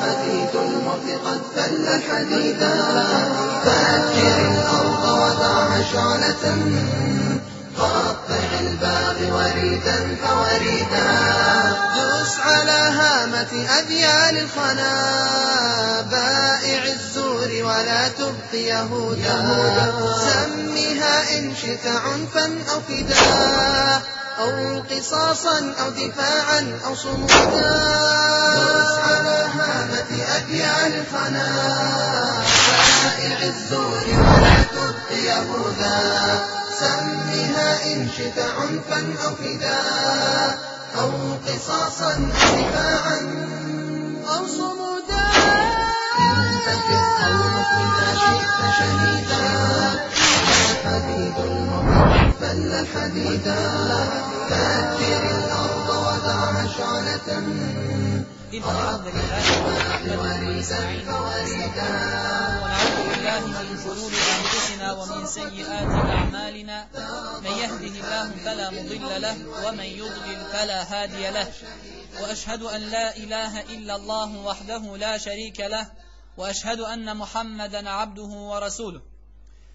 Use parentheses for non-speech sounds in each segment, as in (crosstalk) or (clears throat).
حديد الموت قد فل حديدا. فأكر الأرض وضع شعلة قطع الباب وريدا فوريدا. دوس على هامة أذيال الخنا. بائع الزور ولا تبق يهودا. سمها إن شئت عنفا أو فداء أو قصاصا أو دفاعا أو صمودا على هامة أذيال الخنا بائع الزور ولا تبق يهودا. سمها إن شئت عنفا أو فداء أو قصاصا أو دفاعا أو صمودا. إن تفر الموت إذا شئت شهيدا. حديد الموت فل حديدا. فأكر الأرض إن الحمد لله نحمده ونستعينه ونستغفره ونعوذ بالله من شرور أنفسنا ومن سيئات أعمالنا. من يهده الله فلا مضل له ومن يضلل فلا هادي له وأشهد أن لا إله إلا الله وحده لا شريك له وأشهد أن محمدا عبده ورسوله.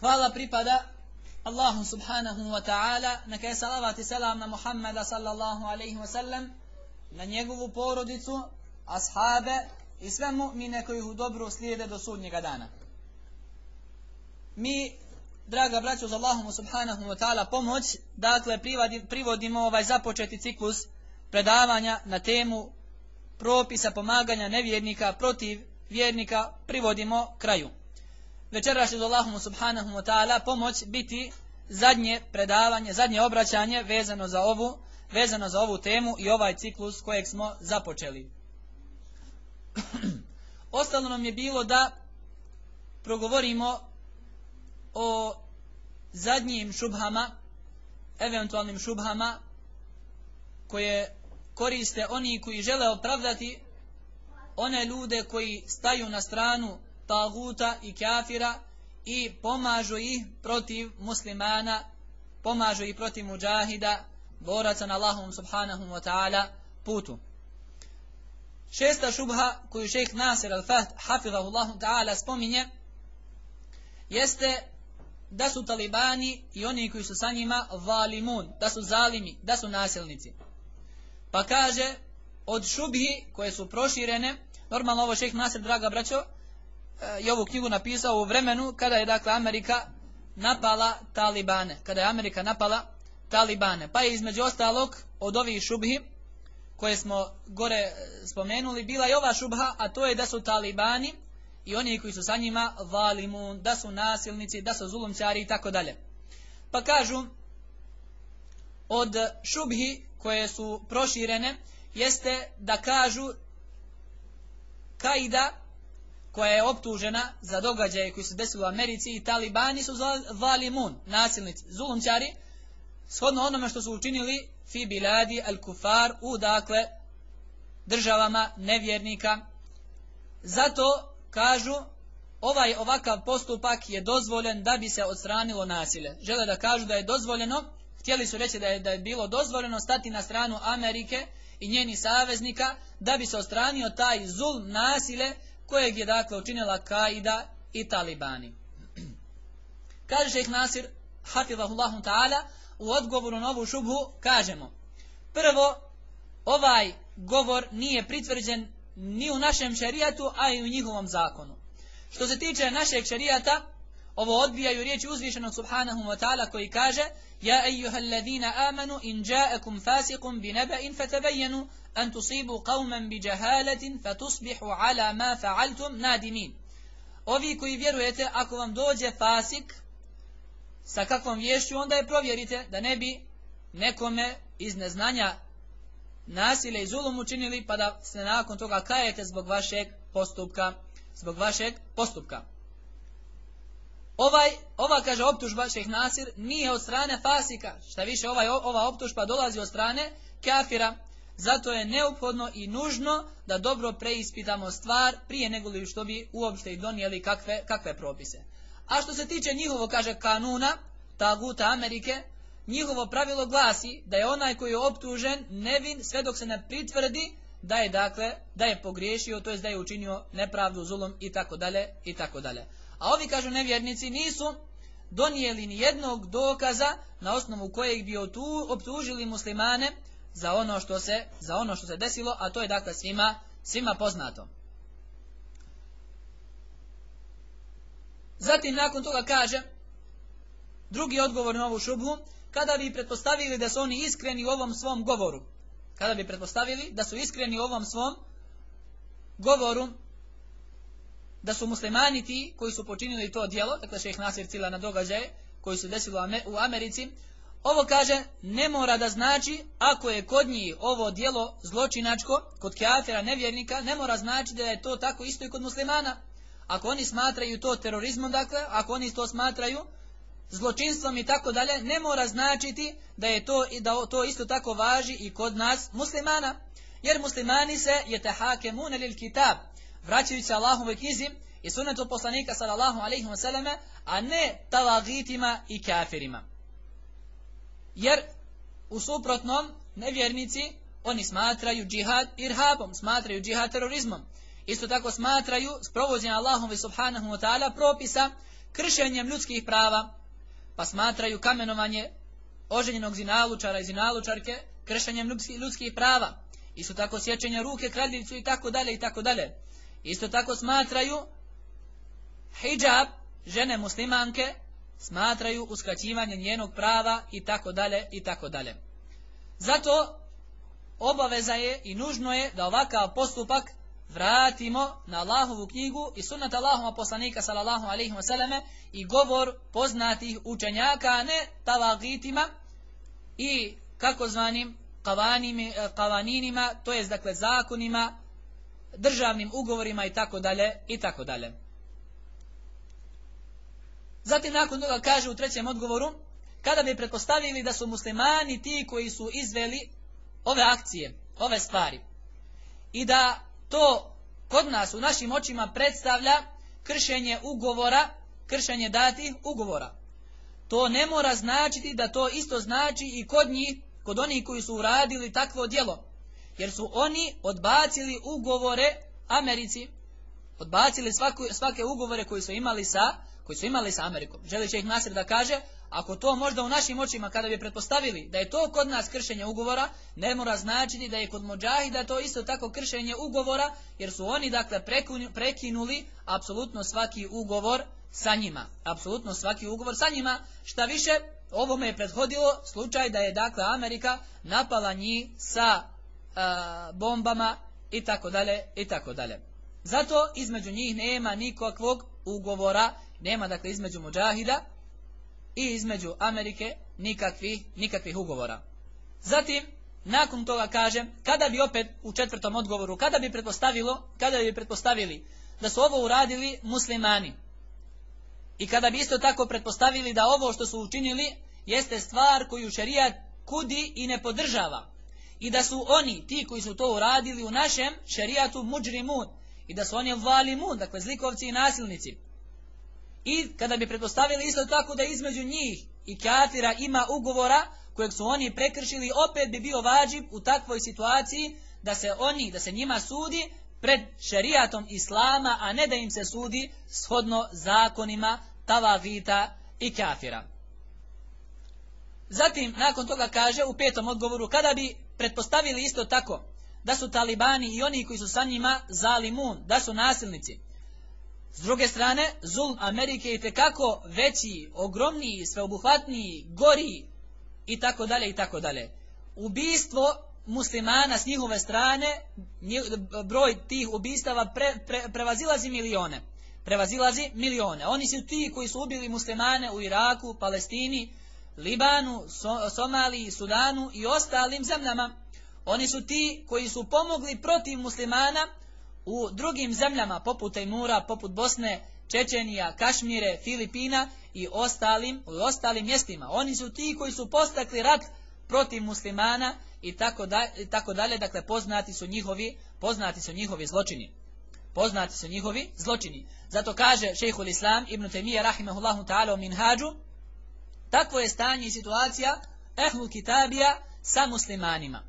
Hvala pripada Allahu subhanahu wa ta'ala, neka je salavat i selam na Muhammeda sallallahu alaihi wa sallam, na njegovu porodicu, ashabe i sve mu'mine koji u dobru slijede do sudnjega dana. Mi, draga braćo za Allahom subhanahu wa ta'ala pomoć, dakle privodimo ovaj započeti ciklus predavanja na temu propisa pomaganja nevjernika protiv vjernika, privodimo kraju. Večeras će subhanahu wa ta'ala pomoć biti zadnje predavanje, zadnje obraćanje vezano za ovu vezano za ovu temu i ovaj ciklus kojeg smo započeli. (clears throat) Ostalo nam je bilo da progovorimo o zadnjim šubhama, eventualnim šubhama koje koriste oni koji žele opravdati one ljude koji staju na stranu taguta i kafira i pomažu ih protiv muslimana, pomažu ih protiv muđahida, boraca na Allahom subhanahu wa ta'ala putu. Šesta šubha koju šejh Nasir al-Fahd hafizahullahu ta'ala spominje jeste da su talibani i oni koji su sa njima valimun, da su zalimi, da su nasilnici. Pa kaže od šubhi koje su proširene, normalno ovo šejh Nasir, draga braćo, i ovu knjigu napisao u vremenu kada je dakle Amerika napala talibane, kada je Amerika napala talibane. Pa je između ostalog od ovih šubhi koje smo gore spomenuli bila i ova šubha, a to je da su talibani i oni koji su sa njima valimun, da su nasilnici, da su zulumčari i tako dalje. Pa kažu od šubhi koje su proširene jeste da kažu Kaida koja je optužena za događaje koji su desili u Americi i talibani su valimun, nasilnici, zulumčari, shodno onome što su učinili fi biladi al kufar u dakle državama nevjernika. Zato kažu ovaj ovakav postupak je dozvoljen da bi se odstranilo nasilje. Žele da kažu da je dozvoljeno, htjeli su reći da je, da je bilo dozvoljeno stati na stranu Amerike i njenih saveznika da bi se odstranio taj zulm nasilje kojeg je dakle učinila Kaida i Talibani. Kaže šeheh Nasir, hafidahullahu ta'ala, u odgovoru na ovu šubhu kažemo, prvo, ovaj govor nije pritvrđen ni u našem šerijatu, a i u njihovom zakonu. Što se tiče našeg šerijata, ovo odbijaju riječi uzvišenog subhanahu wa ta'ala koji kaže Ja ejuhal ladina amanu in fasikum bi neba'in an tusibu qawman bi jahalatin fatusbihu ala ma fa'altum nadimin. Ovi koji vjerujete, ako vam dođe fasik sa kakvom vješću, onda je provjerite da ne bi nekome iz neznanja nasilje i zulum učinili, pa da se nakon toga kajete zbog vašeg postupka. Zbog vašeg postupka. Ovaj, ova, kaže, optužba šeh Nasir nije od strane fasika. Šta više, ovaj, ova optužba dolazi od strane kafira. Zato je neophodno i nužno da dobro preispitamo stvar prije nego li što bi uopšte i donijeli kakve, kakve propise. A što se tiče njihovo, kaže, kanuna, taguta Amerike, njihovo pravilo glasi da je onaj koji je optužen nevin sve dok se ne pritvrdi da je dakle da je pogriješio, to jest da je učinio nepravdu, zulom i tako dalje i tako dalje. A ovi kažu nevjernici nisu donijeli ni jednog dokaza na osnovu kojeg bi optužili muslimane za ono što se za ono što se desilo, a to je dakle svima svima poznato. Zatim nakon toga kaže drugi odgovor na ovu šubhu, kada bi pretpostavili da su oni iskreni u ovom svom govoru, kada bi pretpostavili da su iskreni u ovom svom govoru, da su muslimani ti koji su počinili to djelo, dakle šeheh Nasir cila na događaje koji su desili u Americi, ovo kaže ne mora da znači ako je kod njih ovo djelo zločinačko, kod kafira nevjernika, ne mora znači da je to tako isto i kod muslimana. Ako oni smatraju to terorizmom, dakle, ako oni to smatraju zločinstvom i tako dalje, ne mora značiti da je to da to isto tako važi i kod nas muslimana. Jer muslimani se je tahakemune lil kitab, vraćajući se Allahove knjizi i sunetu poslanika sallallahu alaihi wa a ne talagitima i kafirima. Jer u suprotnom nevjernici oni smatraju džihad irhabom, smatraju džihad terorizmom. Isto tako smatraju sprovođenje Allahove subhanahu wa ta'ala propisa kršenjem ljudskih prava, pa smatraju kamenovanje oženjenog zinalučara i zinalučarke kršenjem ljudskih prava. Isto tako sjećenje ruke kradljivcu i tako dalje i tako dalje. Isto tako smatraju hijab žene muslimanke smatraju uskraćivanje njenog prava i tako dalje i tako dalje. Zato obaveza je i nužno je da ovakav postupak vratimo na Allahovu knjigu i sunnat Allahuma poslanika sallallahu alaihi wasallam i govor poznatih učenjaka, ne talagitima i kako zvanim kavaninima, to jest dakle zakonima, državnim ugovorima i tako dalje i tako dalje. Zatim nakon toga kaže u trećem odgovoru, kada bi pretpostavili da su muslimani ti koji su izveli ove akcije, ove stvari i da to kod nas u našim očima predstavlja kršenje ugovora, kršenje datih ugovora. To ne mora značiti da to isto znači i kod njih, kod onih koji su uradili takvo djelo. Jer su oni odbacili ugovore Americi, odbacili svake ugovore koji su imali sa koji su imali sa Amerikom. Želi će ih Nasir da kaže, ako to možda u našim očima, kada bi pretpostavili da je to kod nas kršenje ugovora, ne mora značiti da je kod Mođahida to isto tako kršenje ugovora, jer su oni dakle prekinuli apsolutno svaki ugovor sa njima. Apsolutno svaki ugovor sa njima. Šta više, ovome je prethodilo slučaj da je dakle Amerika napala njih sa bombama i tako dalje i tako dalje. Zato između njih nema nikakvog ugovora nema dakle između Mujahida i između Amerike nikakvih, nikakvih ugovora. Zatim, nakon toga kažem, kada bi opet u četvrtom odgovoru, kada bi pretpostavilo, kada bi pretpostavili da su ovo uradili muslimani i kada bi isto tako pretpostavili da ovo što su učinili jeste stvar koju šerijat kudi i ne podržava i da su oni, ti koji su to uradili u našem šerijatu muđrimun i da su oni valimun, dakle zlikovci i nasilnici i kada bi pretpostavili isto tako da između njih i kafira ima ugovora kojeg su oni prekršili, opet bi bio vađib u takvoj situaciji da se oni, da se njima sudi pred šerijatom Islama, a ne da im se sudi shodno zakonima tavagita i kafira. Zatim, nakon toga kaže u petom odgovoru, kada bi pretpostavili isto tako da su talibani i oni koji su sa njima zalimun, da su nasilnici, S druge strane, zulm Amerike je tekako veći, ogromniji, sveobuhvatniji, gori i tako dalje i tako dalje. Ubijstvo muslimana s njihove strane, broj tih ubistava prevazilazi milione. Prevazilazi milione. Oni su ti koji su ubili muslimane u Iraku, Palestini, Libanu, Somaliji, Sudanu i ostalim zemljama. Oni su ti koji su pomogli protiv muslimana u drugim zemljama poput Tajmura, poput Bosne, Čečenija, Kašmire, Filipina i ostalim, u ostalim mjestima. Oni su ti koji su postakli rat protiv muslimana i tako, i tako dalje. Dakle, poznati su njihovi, poznati su njihovi zločini. Poznati su njihovi zločini. Zato kaže šejhul Islam Ibn Taymiyyah rahimahullahu ta'ala u Minhađu Takvo je stanje i situacija ehlul kitabija sa muslimanima.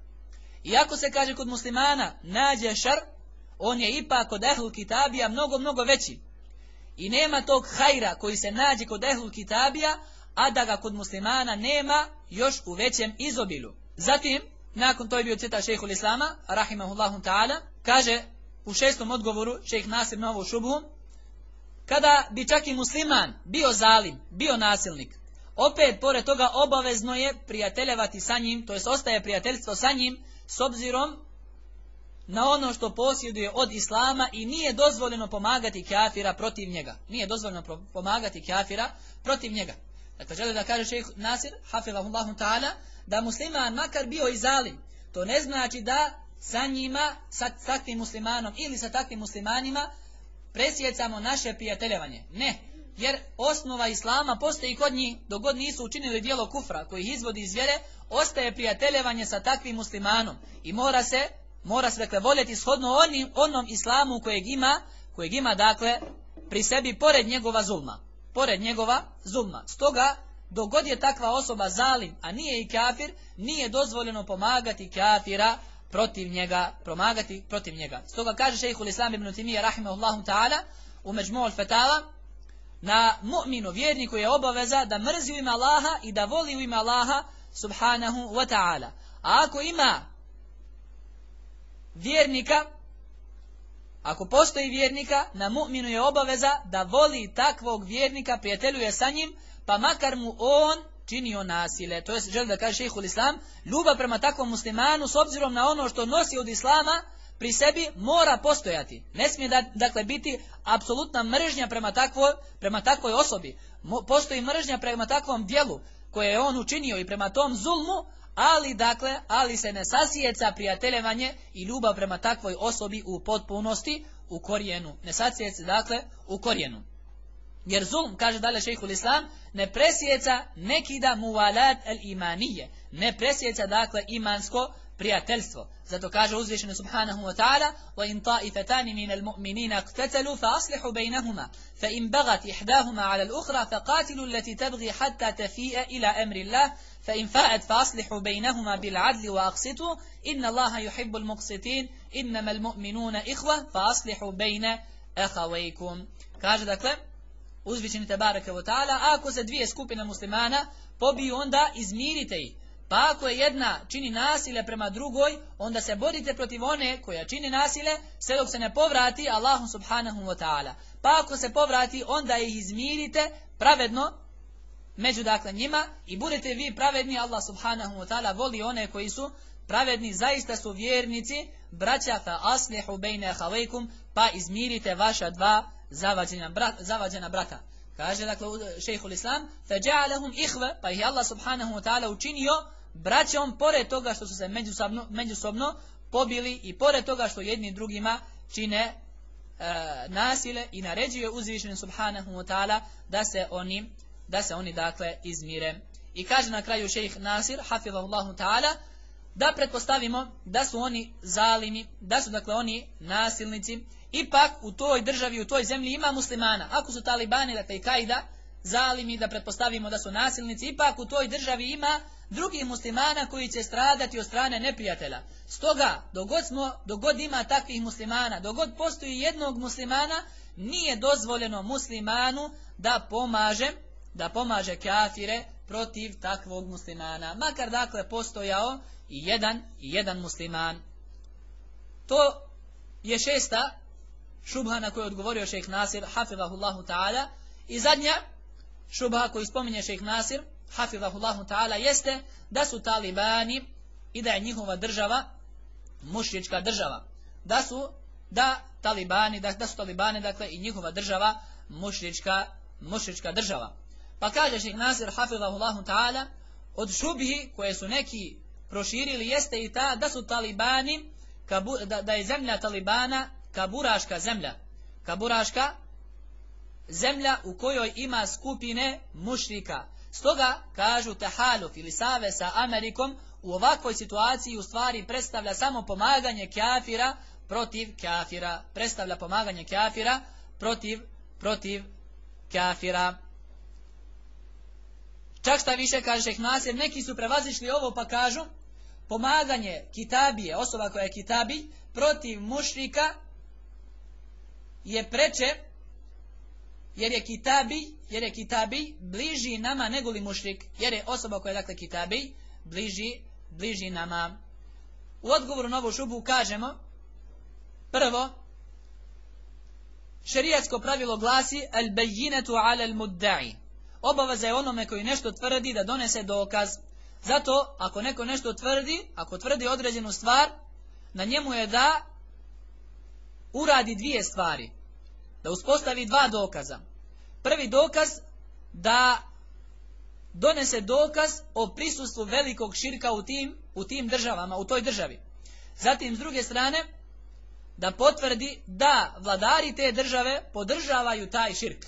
Iako se kaže kod muslimana nađe šar, on je ipak kod ehlul kitabija mnogo, mnogo veći. I nema tog hajra koji se nađe kod ehlul kitabija, a da ga kod muslimana nema još u većem izobilu. Zatim, nakon to je bio cita šehhul Islama, rahimahullahu ta'ala, kaže u šestom odgovoru šejh Nasir na ovu šubhu, kada bi čak i musliman bio zalim, bio nasilnik, opet pored toga obavezno je prijateljevati sa njim, to jest ostaje prijateljstvo sa njim, s obzirom na ono što posjeduje od islama i nije dozvoljeno pomagati kafira protiv njega. Nije dozvoljeno pomagati kafira protiv njega. Dakle, žele da kaže šejh Nasir, hafilahullahu ta'ala, da musliman makar bio i zalim, to ne znači da sa njima, sa takvim muslimanom ili sa takvim muslimanima presjecamo naše prijateljevanje. Ne, jer osnova islama postoji kod njih, dok god nisu učinili dijelo kufra koji izvodi iz vjere, ostaje prijateljevanje sa takvim muslimanom i mora se, mora se dakle voljeti shodno onim, onom islamu kojeg ima, kojeg ima dakle pri sebi pored njegova zulma. Pored njegova zulma. Stoga, dok god je takva osoba zalim, a nije i kafir, nije dozvoljeno pomagati kafira protiv njega, pomagati protiv njega. Stoga kaže šejhul Islam ibn Timija rahimahullahu ta'ala u Međmu'ul Fetala, na mu'minu, vjerniku je obaveza da mrzi u ime Allaha i da voli u ime Allaha subhanahu wa ta'ala. A ako ima vjernika, ako postoji vjernika, na mu'minu je obaveza da voli takvog vjernika, prijateljuje sa njim, pa makar mu on činio nasile. To je, želi da kaže šehhul islam, ljubav prema takvom muslimanu s obzirom na ono što nosi od islama, pri sebi mora postojati. Ne smije da, dakle biti apsolutna mržnja prema takvoj, prema takvoj osobi. postoji mržnja prema takvom dijelu koje je on učinio i prema tom zulmu, ali dakle, ali se ne sasijeca prijateljevanje i ljubav prema takvoj osobi u potpunosti u korijenu. Ne sasijeca dakle u korijenu. Jer zulm, kaže dalje šejhul islam, ne presjeca nekida muvalat el imanije. Ne presjeca dakle imansko prijateljstvo. Zato kaže uzvišeno subhanahu wa ta'ala وَإِن طَائِفَتَانِ مِنَ الْمُؤْمِنِينَ اقْتَتَلُوا فَأَصْلِحُوا بَيْنَهُمَا فَإِن بَغَتْ إِحْدَاهُمَا عَلَى الْأُخْرَى فَقَاتِلُوا الَّتِي تَبْغِي حَتَّى تَفِيءَ إِلَى أَمْرِ اللَّهِ فإن فاءت فأصلحوا بينهما بالعدل وأقسطوا إن الله يحب المقسطين إنما المؤمنون إخوة فأصلحوا بين أخويكم kaže dakle uzvišeni te bareke wa ta'ala ako se dvije skupine muslimana pobiju onda izmirite ih Pa ako je jedna čini nasilje prema drugoj, onda se borite protiv one koja čini nasilje, sve dok se ne povrati Allahu subhanahu wa ta'ala. Pa ako se povrati, onda ih izmirite pravedno među dakle njima i budete vi pravedni, Allah subhanahu wa ta'ala voli one koji su pravedni, zaista su vjernici, braća fa aslihu bejne havejkum, pa izmirite vaša dva zavađena, brat, zavađena brata. Kaže dakle šejhul islam, fa ja'alahum ihva, pa ih Allah subhanahu wa ta'ala učinio braćom, pored toga što su se međusobno, međusobno pobili i pored toga što jedni drugima čine e, nasile i naređuje uzvišenim subhanahu wa ta'ala da se oni da se oni dakle izmire. I kaže na kraju šejh Nasir, hafizahullahu ta'ala, da pretpostavimo da su oni zalimi, da su dakle oni nasilnici, ipak u toj državi, u toj zemlji ima muslimana. Ako su talibani, dakle i kajda, zalimi, da pretpostavimo da su nasilnici, ipak u toj državi ima drugih muslimana koji će stradati od strane neprijatelja. Stoga, dogod, smo, dogod ima takvih muslimana, dogod postoji jednog muslimana, nije dozvoljeno muslimanu da pomaže, da pomaže kafire protiv takvog muslimana. Makar dakle postojao i jedan i jedan musliman. To je šesta šubha na koju je odgovorio šejh Nasir, hafidahullahu ta'ala. I zadnja šubha koju spominje šejh Nasir, hafidahullahu ta'ala, jeste da su talibani i da je njihova država mušrička država. Da su, da talibani, da, da su talibani, dakle, i njihova država mušrička, mušrička država. Pa kaže šejh Nasir, hafidahullahu ta'ala, od šubhi koje su neki proširili jeste i ta da su talibani, da, da je zemlja talibana kaburaška zemlja. Kaburaška zemlja u kojoj ima skupine mušrika. Stoga kažu tahaluf ili save sa Amerikom u ovakvoj situaciji u stvari predstavlja samo pomaganje kafira protiv kafira. Predstavlja pomaganje kafira protiv, protiv kafira. Čak šta više kaže šeh Nasir, neki su prevazišli ovo pa kažu pomaganje kitabije, osoba koja je kitabi, protiv mušrika je preče jer je kitabi, jer je kitabi bliži nama nego li mušrik, jer je osoba koja je dakle kitabi bliži, bliži nama. U odgovoru na ovu šubu kažemo prvo šerijatsko pravilo glasi al bayinetu ala al mudda'i. Obaveza je onome koji nešto tvrdi da donese dokaz. Zato ako neko nešto tvrdi, ako tvrdi određenu stvar, na njemu je da uradi dvije stvari. Da uspostavi dva dokaza. Prvi dokaz da donese dokaz o prisustvu velikog širka u tim, u tim državama, u toj državi. Zatim, s druge strane, da potvrdi da vladari te države podržavaju taj širk.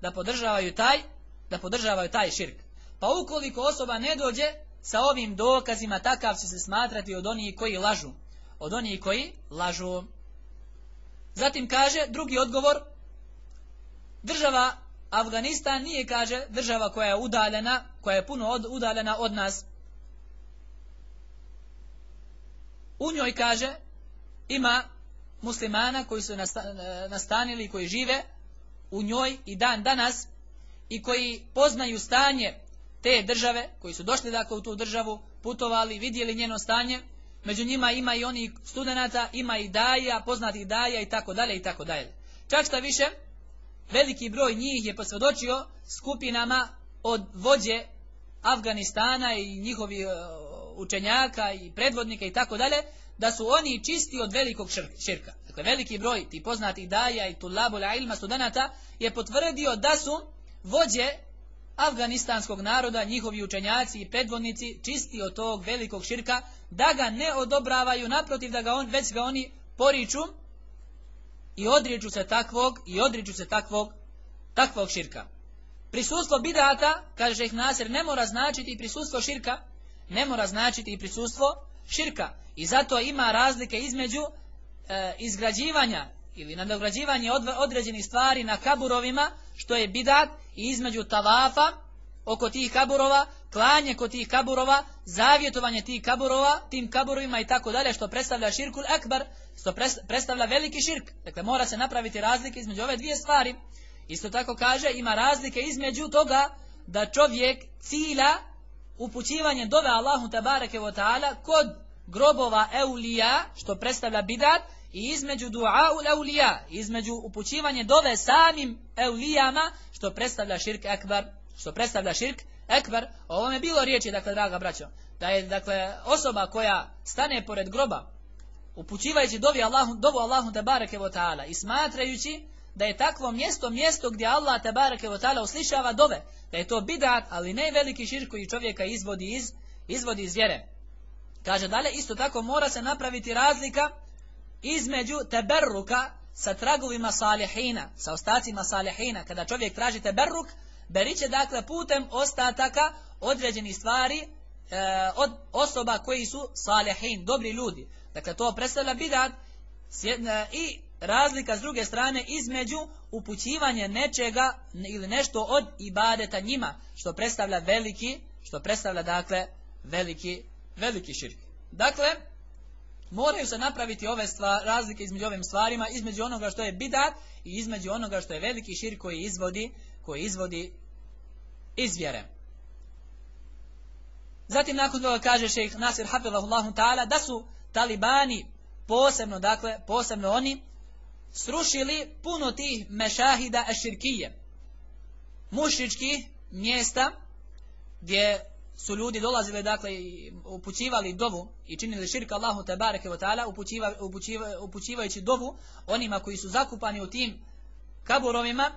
Da podržavaju taj, da podržavaju taj širk. Pa ukoliko osoba ne dođe sa ovim dokazima, takav će se smatrati od onih koji lažu. Od onih koji lažu. Zatim kaže drugi odgovor, država Afganistan nije, kaže, država koja je udaljena, koja je puno od, udaljena od nas. U njoj, kaže, ima muslimana koji su nastanili, koji žive u njoj i dan danas i koji poznaju stanje te države, koji su došli dakle u tu državu, putovali, vidjeli njeno stanje, među njima ima i oni studenata, ima i daja, poznatih daja i tako dalje i tako dalje. Čak šta više, veliki broj njih je posvjedočio skupinama od vođe Afganistana i njihovi uh, učenjaka i predvodnika i tako dalje, da su oni čisti od velikog širka. Dakle, veliki broj ti poznatih daja i tulabula ilma studenata je potvrdio da su vođe afganistanskog naroda, njihovi učenjaci i predvodnici čisti od tog velikog širka, da ga ne odobravaju, naprotiv da ga on, već ga oni poriču i odriču se takvog i odriču se takvog takvog širka. Prisustvo bidata, kaže ih Nasir, ne mora značiti prisustvo širka, ne mora značiti i prisustvo širka. I zato ima razlike između e, izgrađivanja ili nadograđivanje određenih stvari na kaburovima, što je bidat, i između tavafa oko tih kaburova, klanje kod tih kaburova, zavjetovanje tih kaburova, tim kaburovima i tako dalje, što predstavlja širkul akbar, što predstavlja veliki širk. Dakle, mora se napraviti razlike između ove dvije stvari. Isto tako kaže, ima razlike između toga da čovjek cilja upućivanje dove Allahu tabareke wa ta'ala kod grobova eulija, što predstavlja bidat, i između dua u eulija, između upućivanje dove samim eulijama, što predstavlja širk ekbar, što predstavlja širk ekbar, o ovome je bilo riječi, dakle, draga braćo, da je, dakle, osoba koja stane pored groba, upućivajući dovi Allahu, dovu Allahu tabareke wa ta'ala i smatrajući da je takvo mjesto mjesto gdje Allah tabareke wa ta'ala uslišava dove, da je to bidat, ali ne veliki širk koji čovjeka izvodi iz, izvodi iz vjere. Kaže dalje, isto tako mora se napraviti razlika između teberruka sa tragovima salihina, sa ostacima salihina. Kada čovjek traži teberruk, beriće dakle putem ostataka određenih stvari e, od osoba koji su salihin, dobri ljudi. Dakle, to predstavlja bidat i razlika s druge strane između upućivanja nečega ili nešto od ibadeta njima, što predstavlja veliki, što predstavlja dakle veliki, veliki širk. Dakle, moraju se napraviti ove stvar, razlike između ovim stvarima, između onoga što je bidat i između onoga što je veliki širk koji izvodi, koji izvodi iz vjere. Zatim nakon toga kaže šejh Nasir Hafizahullahu ta'ala da su talibani posebno, dakle, posebno oni srušili puno tih mešahida eširkije, mušičkih mjesta gdje su ljudi dolazili dakle i upućivali dovu i činili širka Allahu te bareke ve taala upućiva, upućivajući dovu onima koji su zakupani u tim kaburovima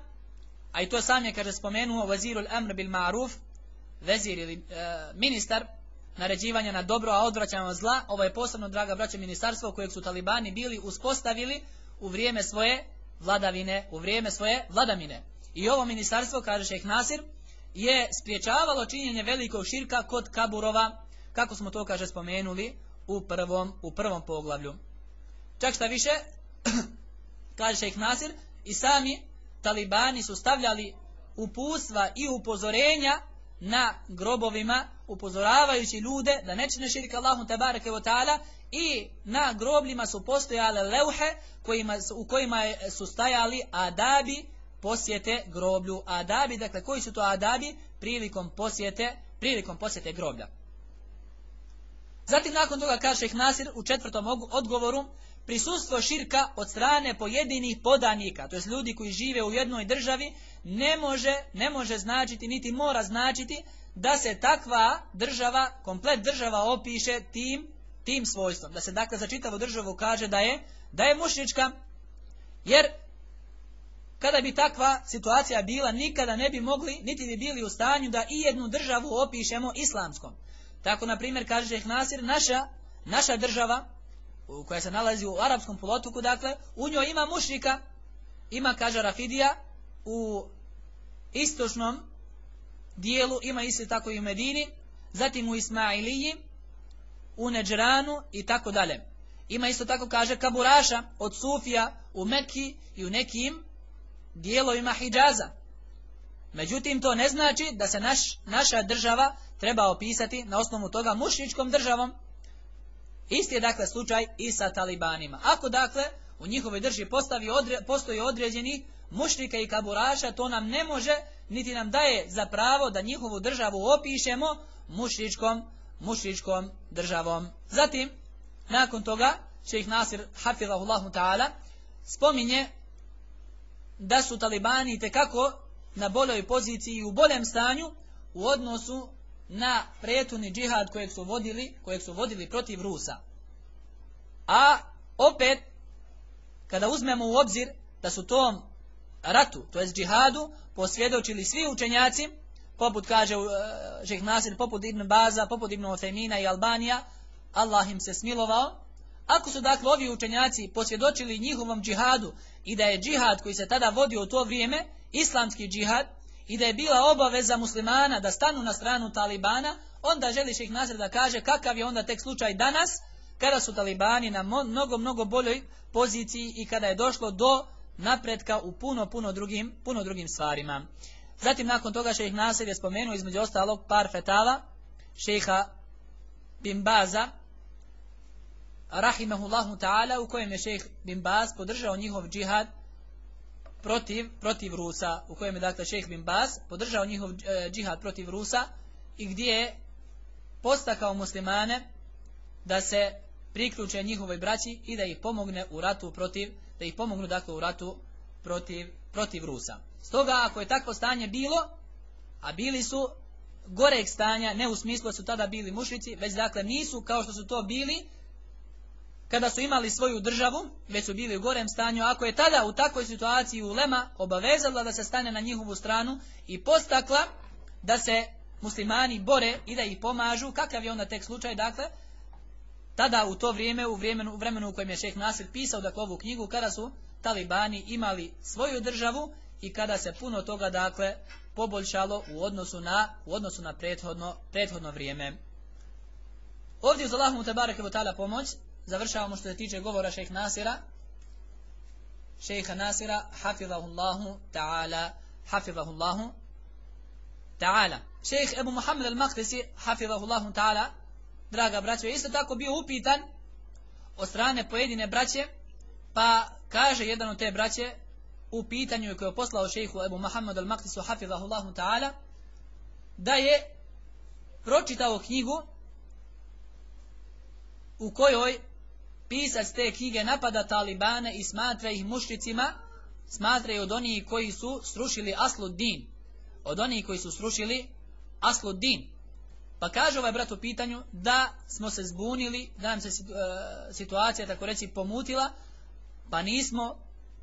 a i to sam je kaže spomenuo vazirul amr bil ma'ruf vezir ili e, ministar naređivanja na dobro a odvraćanja od zla ovo je posebno draga braća ministarstvo kojeg su talibani bili uspostavili u vrijeme svoje vladavine u vrijeme svoje vladamine i ovo ministarstvo kaže šejh Nasir je spriječavalo činjenje velikog širka kod kaburova, kako smo to kaže spomenuli u prvom, u prvom poglavlju. Čak šta više, (clears throat) kaže šejh Nasir, i sami talibani su stavljali uputstva i upozorenja na grobovima, upozoravajući ljude da ne čine širka Allahu tabareke wa ta'ala i na grobljima su postojale leuhe kojima, u kojima su stajali adabi posjete groblju adabi, dakle koji su to adabi prilikom posjete, prilikom posjete groblja. Zatim nakon toga kaže Nasir u četvrtom odgovoru prisustvo širka od strane pojedinih podanika, to jest ljudi koji žive u jednoj državi, ne može, ne može značiti niti mora značiti da se takva država, komplet država opiše tim, tim svojstvom. Da se dakle za čitavu državu kaže da je, da je mušnička, jer kada bi takva situacija bila, nikada ne bi mogli, niti bi bili u stanju da i jednu državu opišemo islamskom. Tako, na primjer, kaže Nasir, naša, naša država, koja se nalazi u arapskom polotoku, dakle, u njoj ima mušrika, ima, kaže Rafidija, u istočnom dijelu, ima isto tako i u Medini, zatim u Ismailiji, u Neđranu i tako dalje. Ima isto tako, kaže, Kaburaša od Sufija u Mekki i u nekim dijelovima Hidžaza. Međutim, to ne znači da se naš, naša država treba opisati na osnovu toga mušničkom državom. Isti je dakle slučaj i sa talibanima. Ako dakle u njihovoj drži postavi odre, postoji određeni mušnika i kaburaša, to nam ne može niti nam daje za pravo da njihovu državu opišemo mušničkom, mušničkom državom. Zatim, nakon toga, šeih Nasir Hafizahullahu ta'ala spominje da su talibani tekako na boljoj poziciji i u boljem stanju u odnosu na pretuni džihad kojeg su vodili, kojeg su vodili protiv Rusa. A opet, kada uzmemo u obzir da su tom ratu, to jest džihadu, posvjedočili svi učenjaci, poput kaže uh, Žeh Nasir, poput Ibn Baza, poput Ibn Othemina i Albanija, Allah im se smilovao, Ako su dakle ovi učenjaci posvjedočili njihovom džihadu i da je džihad koji se tada vodio u to vrijeme, islamski džihad, i da je bila obaveza muslimana da stanu na stranu talibana, onda želiš ih nazir da kaže kakav je onda tek slučaj danas, kada su talibani na mnogo, mnogo boljoj poziciji i kada je došlo do napretka u puno, puno drugim, puno drugim stvarima. Zatim nakon toga šejh Nasir je spomenuo između ostalog par fetala šejha Bimbaza, rahimahullahu ta'ala u kojem je šejh bin Baz podržao njihov džihad protiv, protiv Rusa u kojem je dakle šejh bin Baz podržao njihov e, džihad protiv Rusa i gdje je postakao muslimane da se priključe njihovoj braći i da ih pomogne u ratu protiv da ih pomognu dakle u ratu protiv, protiv Rusa. Stoga ako je takvo stanje bilo, a bili su goreg stanja, ne u smislu su tada bili mušrici, već dakle nisu kao što su to bili kada su imali svoju državu, već su bili u gorem stanju, ako je tada u takvoj situaciji ulema obavezala da se stane na njihovu stranu i postakla da se muslimani bore i da ih pomažu, kakav je onda tek slučaj, dakle, tada u to vrijeme, u vremenu u, vremenu u kojem je šeh Nasir pisao dakle, ovu knjigu, kada su talibani imali svoju državu i kada se puno toga, dakle, poboljšalo u odnosu na, u odnosu na prethodno, prethodno vrijeme. Ovdje uz Allahom te bareke pomoć završavamo što se tiče govora šejh Nasira. Šejha Nasira hafizahullahu ta'ala hafizahullahu ta'ala. Šejh Ebu Muhammed al-Maqdisi hafizahullahu ta'ala draga braćo isto tako bio upitan od strane pojedine braće pa kaže jedan od te braće u pitanju koje je poslao šejhu Ebu Muhammed al-Maqdisu hafizahullahu ta'ala da je pročitao knjigu u kojoj pisac te knjige napada talibane i smatra ih mušricima, smatraju od onih koji su srušili aslu din. Od onih koji su srušili aslu din. Pa kaže ovaj brat u pitanju da smo se zbunili, da nam se e, situacija tako reći pomutila, pa nismo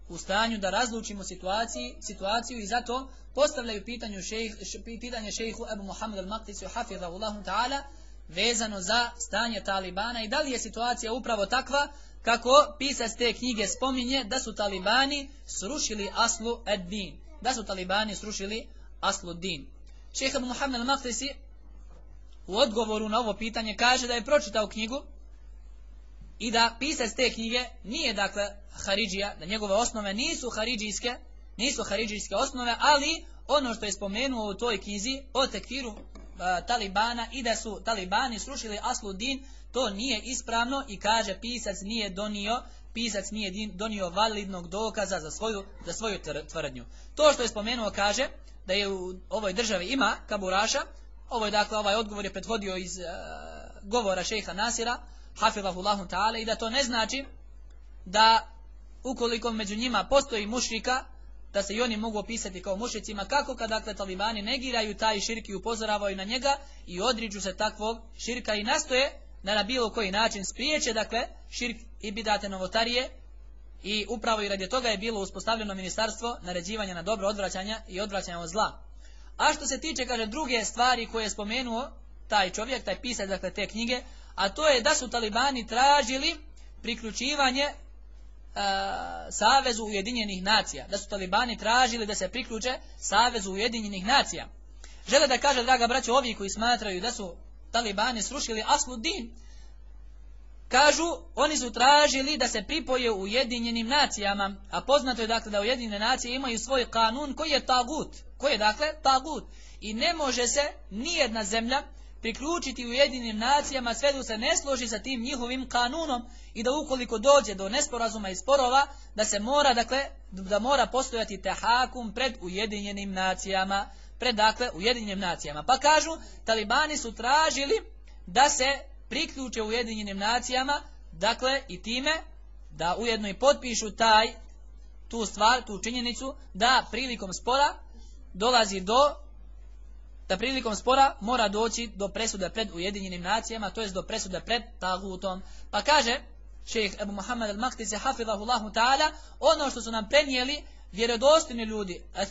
u stanju da razlučimo situaciju, situaciju i zato postavljaju pitanju šejh, pitanje šejhu Ebu Muhammed al-Maqdisi hafidahullahu ta'ala vezano za stanje Talibana i da li je situacija upravo takva kako pisac te knjige spominje da su Talibani srušili aslu ad-din. Da su Talibani srušili aslu din. Ebu Muhammed al-Maqdisi u odgovoru na ovo pitanje kaže da je pročitao knjigu i da pisac te knjige nije dakle Haridžija, da njegove osnove nisu Haridžijske, nisu Haridžijske osnove, ali ono što je spomenuo u toj knjizi o tekfiru Talibana i da su Talibani srušili Aslu Din, to nije ispravno i kaže pisac nije donio pisac nije donio validnog dokaza za svoju, za svoju tvrdnju. To što je spomenuo kaže da je u ovoj državi ima kaburaša, ovo je dakle ovaj odgovor je pretvodio iz uh, govora šeha Nasira, hafilahullahu ta'ala i da to ne znači da ukoliko među njima postoji mušrika da se i oni mogu opisati kao mušicima, kako kad dakle talibani negiraju taj širk i upozoravaju na njega i odriđu se takvog širka i nastoje da na bilo koji način spriječe dakle širk i bidate novotarije i upravo i radi toga je bilo uspostavljeno ministarstvo naređivanja na dobro odvraćanja i odvraćanja od zla. A što se tiče, kaže, druge stvari koje je spomenuo taj čovjek, taj pisac, dakle, te knjige, a to je da su talibani tražili priključivanje Savezu Ujedinjenih nacija. Da su talibani tražili da se priključe Savezu Ujedinjenih nacija. Žele da kaže, draga braćo, ovi koji smatraju da su talibani srušili Aslu Din, Kažu, oni su tražili da se pripoje Ujedinjenim nacijama, a poznato je dakle da Ujedinjene nacije imaju svoj kanun koji je tagut. Koji je dakle tagut. I ne može se nijedna zemlja priključiti Ujedinjenim nacijama sve da se ne složi sa tim njihovim kanunom i da ukoliko dođe do nesporazuma i sporova, da se mora, dakle, da mora postojati tehakum pred Ujedinjenim nacijama, pred dakle Ujedinjenim nacijama. Pa kažu, talibani su tražili da se priključe Ujedinjenim nacijama, dakle i time da ujedno i potpišu taj tu stvar, tu činjenicu da prilikom spora dolazi do da prilikom spora mora doći do presude pred Ujedinjenim nacijama, to jest do presude pred Tagutom. Pa kaže šejh Ebu Muhammed al-Maktisi hafidahullahu ta'ala, ono što su nam prenijeli vjerodostojni ljudi, al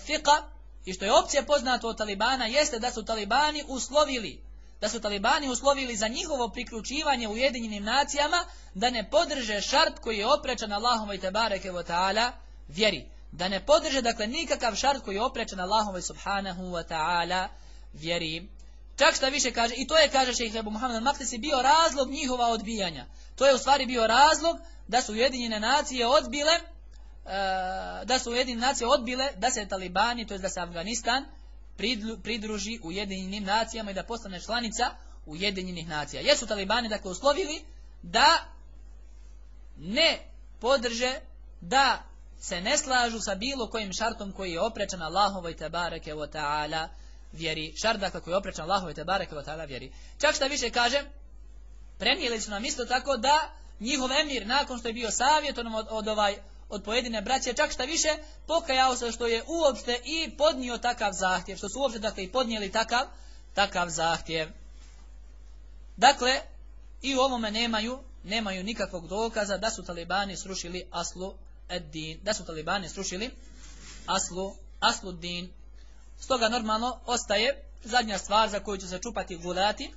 i što je opće poznato od Talibana, jeste da su Talibani uslovili da su talibani uslovili za njihovo priključivanje Ujedinjenim nacijama da ne podrže šart koji je oprečan Allahovoj tebareke wa ta'ala vjeri. Da ne podrže dakle nikakav šart koji je oprečan Allahovoj subhanahu wa ta'ala vjeri. Čak šta više kaže, i to je kaže šeikh Ebu Muhammed al bio razlog njihova odbijanja. To je u stvari bio razlog da su Ujedinjene nacije odbile e, da su Ujedinjene nacije odbile da se talibani, to je da se Afganistan pridruži Ujedinjenim nacijama i da postane članica Ujedinjenih nacija. Jesu talibani dakle uslovili da ne podrže da se ne slažu sa bilo kojim šartom koji je oprečan Allahovoj tebareke wa ta'ala vjeri. Šart dakle koji je oprečan Allahovoj tebareke wa ta'ala vjeri. Čak šta više kaže, prenijeli su nam isto tako da njihov emir nakon što je bio savjetonom od, od ovaj od pojedine braće, čak šta više, pokajao se što je uopšte i podnio takav zahtjev, što su uopšte dakle i podnijeli takav, takav zahtjev. Dakle, i u ovome nemaju, nemaju nikakvog dokaza da su talibani srušili aslu din, da su talibani srušili aslu, aslu din. Stoga normalno ostaje zadnja stvar za koju će se čupati gulati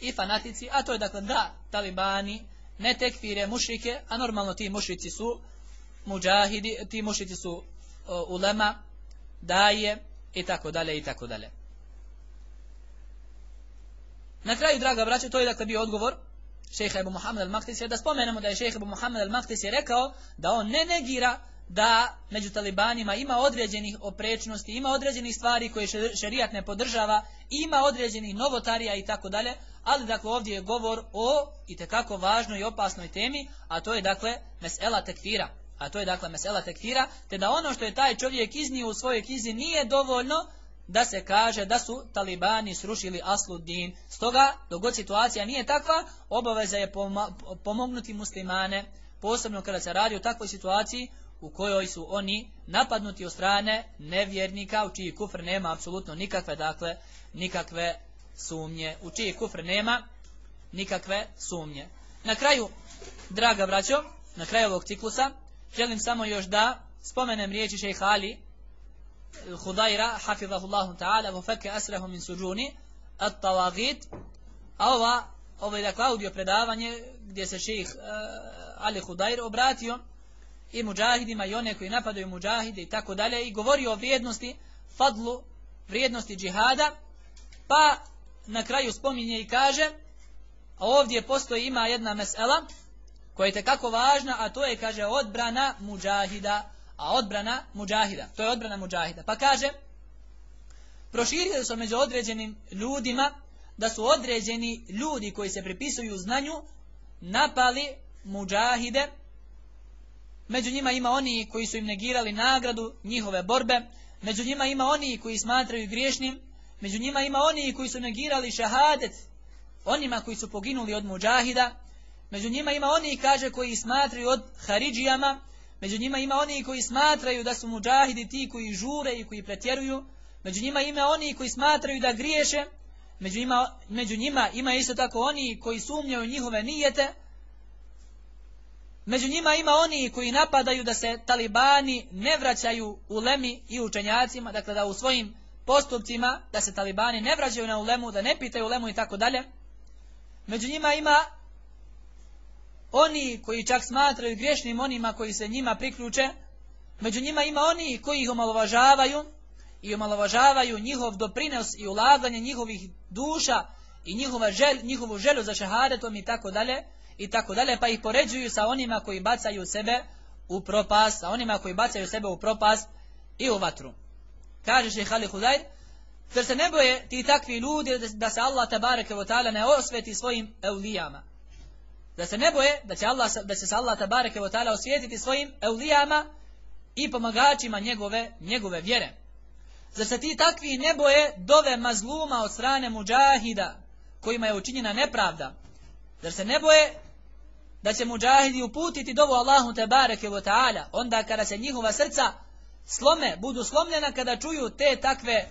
i fanatici, a to je dakle da talibani ne tekfire mušike, a normalno ti mušici su muđahidi, ti mušici su ulema, daje i tako dalje i tako dalje. Na kraju, draga braće, to je dakle bio odgovor šeha Ebu Muhammed al-Maktis, da spomenemo da je šeha Ebu Muhammed al-Maktis je rekao da on ne negira da među talibanima ima određenih oprečnosti, ima određenih stvari koje šerijat ne podržava, ima određenih novotarija i tako dalje, ali dakle ovdje je govor o i tekako važnoj i opasnoj temi, a to je dakle mesela tekfira a to je dakle mesela tekfira, te da ono što je taj čovjek iznio u svojoj knjizi nije dovoljno da se kaže da su talibani srušili Asludin. Stoga, dogod situacija nije takva, obaveza je pomognuti muslimane, posebno kada se radi o takvoj situaciji u kojoj su oni napadnuti od strane nevjernika u čiji kufr nema apsolutno nikakve, dakle, nikakve sumnje. U čiji kufr nema nikakve sumnje. Na kraju, draga braćo, na kraju ovog ciklusa, želim samo još da spomenem riječi šejha Ali Hudajra, hafidhahullahu ta'ala, vo feke asrahu min suđuni, at tawagit, a ova, ovo je dakle audio predavanje gdje se šejh uh, Ali Hudajr obratio i muđahidima i one koji napadaju muđahide i tako dalje i govori o vrijednosti fadlu, vrijednosti džihada, pa na kraju spominje i kaže, a ovdje postoji ima jedna mesela koja je tekako važna, a to je, kaže, odbrana muđahida, a odbrana muđahida, to je odbrana muđahida. Pa kaže, proširio se među određenim ljudima, da su određeni ljudi koji se pripisuju znanju, napali muđahide, Među njima ima oni koji su im negirali nagradu njihove borbe. Među njima ima oni koji smatraju griješnim. Među njima ima oni koji su negirali šahadet onima koji su poginuli od muđahida. Među njima ima oni, kaže, koji smatraju od haridžijama. Među njima ima oni koji smatraju da su muđahidi ti koji žure i koji pretjeruju. Među njima ima oni koji smatraju da griješe. Među, među njima ima isto tako oni koji sumnjaju njihove nijete. Među njima ima oni koji napadaju da se talibani ne vraćaju u lemi i učenjacima, dakle da u svojim postupcima, da se talibani ne vraćaju na ulemu, da ne pitaju ulemu i tako dalje. Među njima ima oni koji čak smatraju griješnim onima koji se njima priključe. Među njima ima oni koji ih omalovažavaju i omalovažavaju njihov doprinos i ulaganje njihovih duša i njihova žel, njihovu želju za šahadetom i tako dalje i tako dalje, pa ih poređuju sa onima koji bacaju sebe u propast, sa onima koji bacaju sebe u propast i u vatru. Kaže šeha Ali Hudajr, zar se ne boje ti takvi ljudi da se Allah tabareke wa ta'ala ne osveti svojim eulijama? Da se ne boje da će, Allah, da će se Allah tabareke wa ta'ala osvijetiti svojim eulijama i pomagačima njegove, njegove vjere? Zar se ti takvi ne boje dove mazluma od strane muđahida kojima je učinjena nepravda? Zar se ne boje da će muđahidi uputiti dovu Allahu te bareke wa ta'ala onda kada se njihova srca slome, budu slomljena kada čuju te takve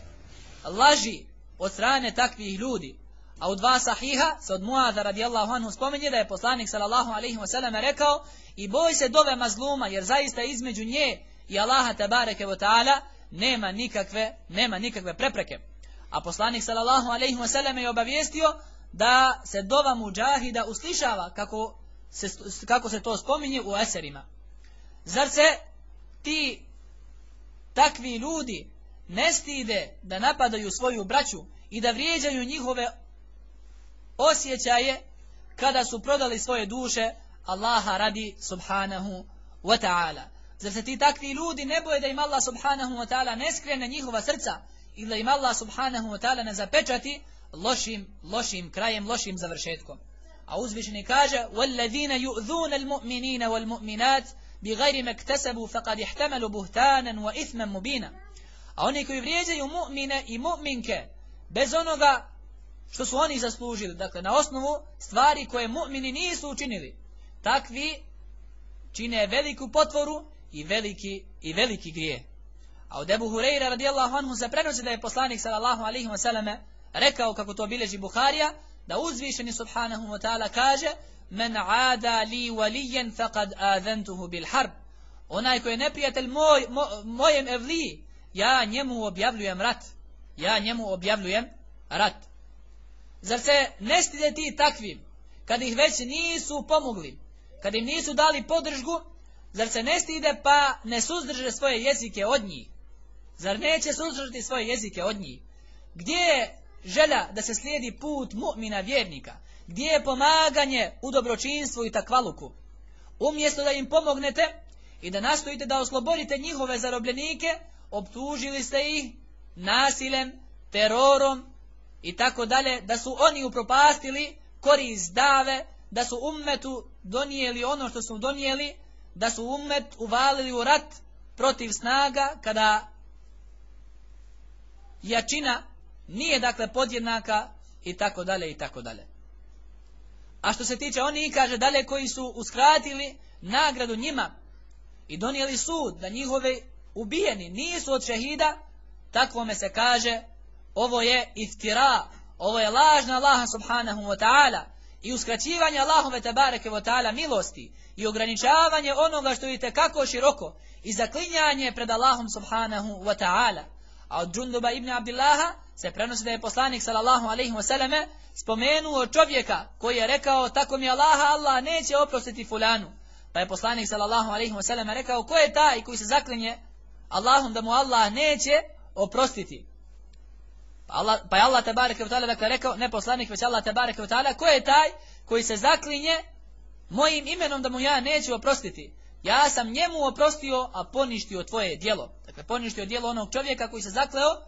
laži od strane takvih ljudi. A u dva sahiha se od Muada radijallahu anhu spomenje da je poslanik sallallahu alaihi wasallam rekao i boj se dove mazluma jer zaista između nje i Allaha tabareke wa ta'ala nema nikakve, nema nikakve prepreke. A poslanik sallallahu alaihi wasallam je obavijestio da se dova muđahida uslišava kako se, kako se to spominje u eserima. Zar se ti takvi ljudi ne stide da napadaju svoju braću i da vrijeđaju njihove osjećaje kada su prodali svoje duše Allaha radi subhanahu wa ta'ala. Zar se ti takvi ljudi ne boje da im Allah subhanahu wa ta'ala ne skrene njihova srca ili da im Allah subhanahu wa ta'ala ne zapečati lošim, lošim krajem, lošim završetkom. A uzvišeni kaže وَالَّذِينَ يُؤْذُونَ الْمُؤْمِنِينَ وَالْمُؤْمِنَاتِ بِغَيْرِ مَكْتَسَبُوا فَقَدْ احْتَمَلُوا بُهْتَانًا وَإِثْمًا مُبِينًا A oni koji vrijeđaju mu'mine i mu'minke bez onoga što su oni zaslužili, dakle na osnovu stvari koje mu'mini nisu učinili, takvi čine veliku potvoru i veliki, i veliki grije. A od Ebu Hureyra radijallahu anhu se prenosi da je poslanik sallallahu alihi wasallam rekao kako to bileži Buharija, da uzvišeni subhanahu wa ta'ala kaže men ada li walijen faqad azentuhu bil harb. Onaj koji je neprijatelj moj, mo, mojem evliji, ja njemu objavljujem rat. Ja njemu objavljujem rat. Zar se ne stide ti takvim, kad ih već nisu pomogli, kad im nisu dali podržgu, zar se ne stide pa ne suzdrže svoje jezike od njih? Zar neće suzdržati svoje jezike od njih? Gdje je želja da se slijedi put mu'mina vjernika? Gdje je pomaganje u dobročinstvu i takvaluku? Umjesto da im pomognete i da nastojite da oslobodite njihove zarobljenike, optužili ste ih nasilem, terorom i tako dalje, da su oni upropastili korist dave, da su ummetu donijeli ono što su donijeli, da su ummet uvalili u rat protiv snaga kada jačina nije dakle podjednaka i tako dalje i tako dalje. A što se tiče oni kaže dalje koji su uskratili nagradu njima i donijeli sud da njihove ubijeni nisu od šehida, takvome se kaže ovo je iftira, ovo je lažna Allaha subhanahu wa ta'ala i uskraćivanje Allahove tabareke wa ta'ala milosti i ograničavanje onoga što je kako široko i zaklinjanje pred Allahom subhanahu wa ta'ala. A od Džunduba ibn Abdillaha se prenosi da je poslanik sallallahu alaihi wa spomenuo čovjeka koji je rekao tako mi Allaha Allah neće oprostiti fulanu. Pa je poslanik sallallahu alaihi wa rekao ko je taj koji se zaklinje Allahom da mu Allah neće oprostiti. Pa, Allah, pa je Allah tabareke wa dakle rekao, ne poslanik, već Allah tabareke wa ko je taj koji se zaklinje mojim imenom da mu ja neću oprostiti? Ja sam njemu oprostio, a poništio tvoje djelo. Dakle, poništio djelo onog čovjeka koji se zakleo,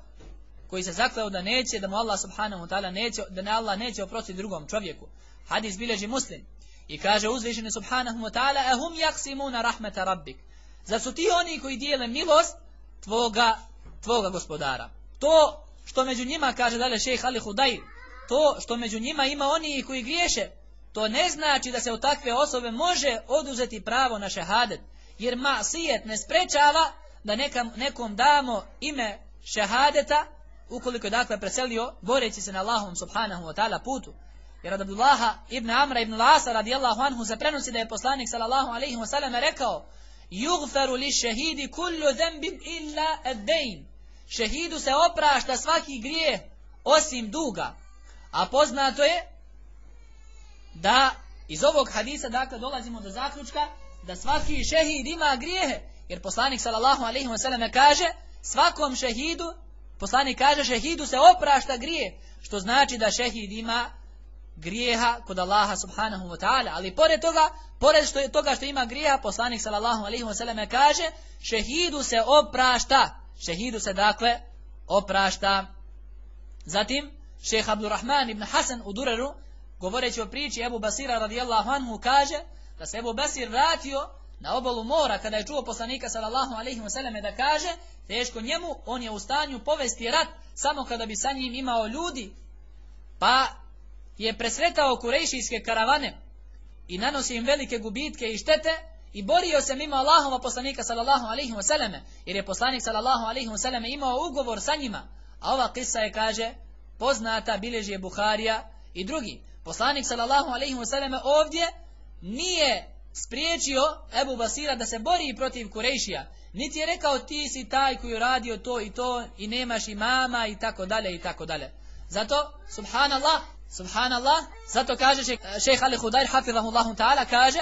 koji se zakleo da neće, da mu Allah subhanahu wa ta'ala neće, da ne Allah neće oprostiti drugom čovjeku. Hadis bilježi muslim. I kaže uzvišeni subhanahu wa ta'ala, ehum jaksimuna rahmeta rabbik. Zar su ti oni koji dijele milost tvoga, tvoga gospodara? To što među njima, kaže dalje šejh Ali Hudaj, to što među njima ima oni koji griješe, to ne znači da se od takve osobe može oduzeti pravo na šehadet, jer masijet ne sprečava da nekam, nekom damo ime šehadeta, ukoliko je dakle preselio, boreći se na Allahom subhanahu wa ta'ala putu. Jer od Abdullaha ibn Amra ibn Lasa radijallahu anhu se prenosi da je poslanik sallallahu alaihi wa sallam rekao Yugferu li šehidi kullu zembin illa ad Šehidu se oprašta svaki grijeh osim duga. A poznato je da iz ovog hadisa dakle dolazimo do zaključka da svaki šehid ima grijehe. Jer poslanik sallallahu alaihi wasallam kaže svakom šehidu, poslanik kaže šehidu se oprašta grije, što znači da šehid ima grijeha kod Allaha subhanahu wa ta'ala. Ali pored toga, pored što je toga što ima grijeha, poslanik sallallahu alaihi wasallam kaže šehidu se oprašta šehidu se dakle oprašta. Zatim, šeh Abdurrahman ibn Hasan u Dureru, govoreći o priči Ebu Basira radijallahu anhu, kaže da se Ebu Basir vratio na obalu mora kada je čuo poslanika sallallahu alaihi wasallam da kaže teško njemu, on je u stanju povesti rat samo kada bi sa njim imao ljudi. Pa je presretao kurejšijske karavane i nanosi im velike gubitke i štete i borio se mimo Allahova poslanika sallallahu alaihi wasallam jer je poslanik sallallahu alaihi wasallam imao ugovor sa njima. A ova kisa je kaže poznata bilježi je Buharija i drugi. Poslanik sallallahu alaihi wasallam ovdje nije spriječio Ebu Basira da se bori protiv Kurejšija niti je rekao ti si taj koji je radio to i to i nemaš imama i tako dalje i tako dalje zato subhanallah subhanallah zato kaže šejh Ali Hudajr hafizahullahu ta'ala kaže